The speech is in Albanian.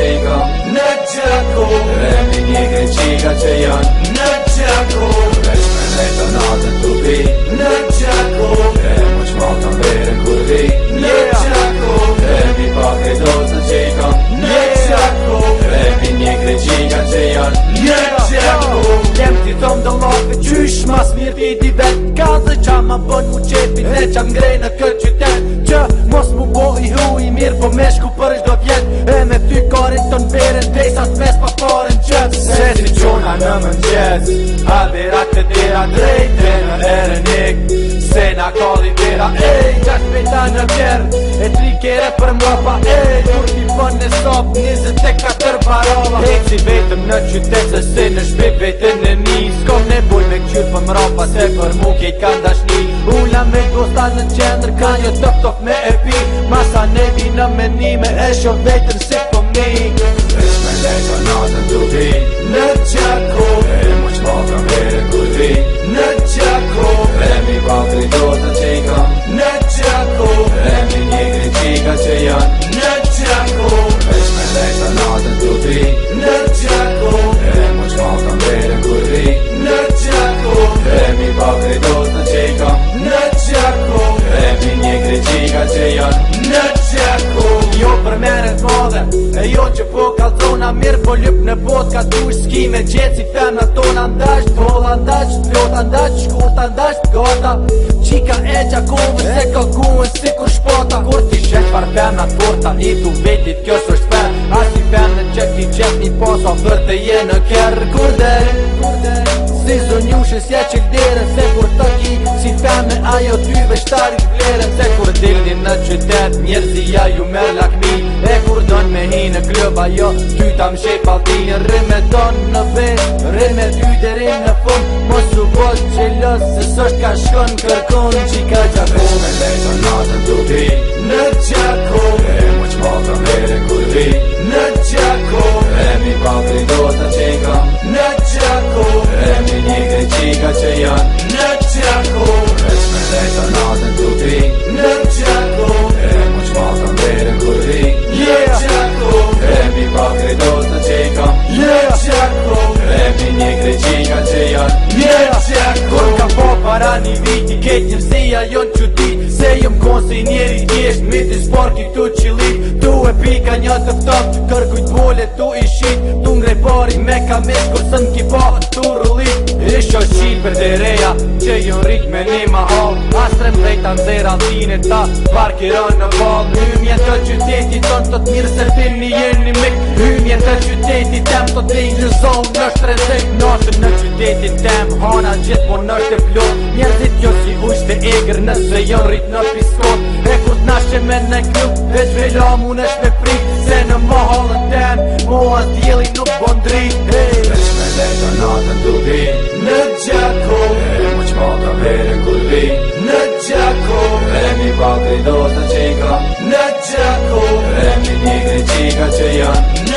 që i kam Në gjako Remi një greqika që janë Në gjako Vesh me lejtë në natën të bi Në gjako Remu që malë të mberën kur vi Në gjako Remi pak e dozë që i kam Në gjako Remi një greqika që janë Në gjako Lem ti thomë do lakë Qysh mas mirë ti di vetë Ka dhe qa ma bën mu qepi Ne qa mgrej në këtë qytet Që mos mu bo i hu po me shku për është do vjetë E me ty karit të në beren Dejsat mes pa farën qëtë Se si qona në më në qëtë A vera këtë tira drejtë E në ere nik Se na kalli vera Ej, qash pejta në vjerë E tri kere për mua pa ej Kur ti fën në sopë Nizë të katër barova Hej, si vetëm në qytetë Se në shpik vetën në mi Sko ne buj me këqyr për po mrapa Se për mu kejt ka dashni me gosta në qendrë Ka një top top me your victims mirë Po ljup në bot ka dush Ski me gjetë si femna ton andash T'hol andash, t'lot andash, shkurt andash T'gata, qika e gjakove Se ka guen si kur shpata Kur ti shet par femna torta I t'u vetit kjo së shper fem Ashtë i femne që ki gjep një pas A vërë të je në kjerë Kur dhe, Si zon ju shes je Se kur të ki si femne Ajo ty veçtari t'vlerën Se kur dildin në qytet Njerëzia ju me lakmi qëva jo Ty ta më shek ti në ton në vet Rrim e ty të në fund Mosu bot që lës Se sësht ka shkon kërkon Qika qa ja jon që ti Se jëm konë si njeri tjesht Mi të sport i të qilit Tu e pika një të fëtot Kërkujt bolet tu i shit Tu ngrej pari me kamesh të ndera dhine ta Parkira në vab Hymje të qytetit të të të mirë se fin një jenë një mik Hymje të qytetit të të të ingjë zonë në shtë rezik Nasër në qyteti të më hana gjithë po nështë shtë e plot Njerëzit jo si ujsh të egrë nëse dhe jo rritë në piskot E kur të nashën me në kjo, veç vejla mune shme shpe prit ပါသေးသောတစ်ချိန်ကနှက်ချက်ကိုလည်းမြင်နေတဲ့ချိန်ကချေရ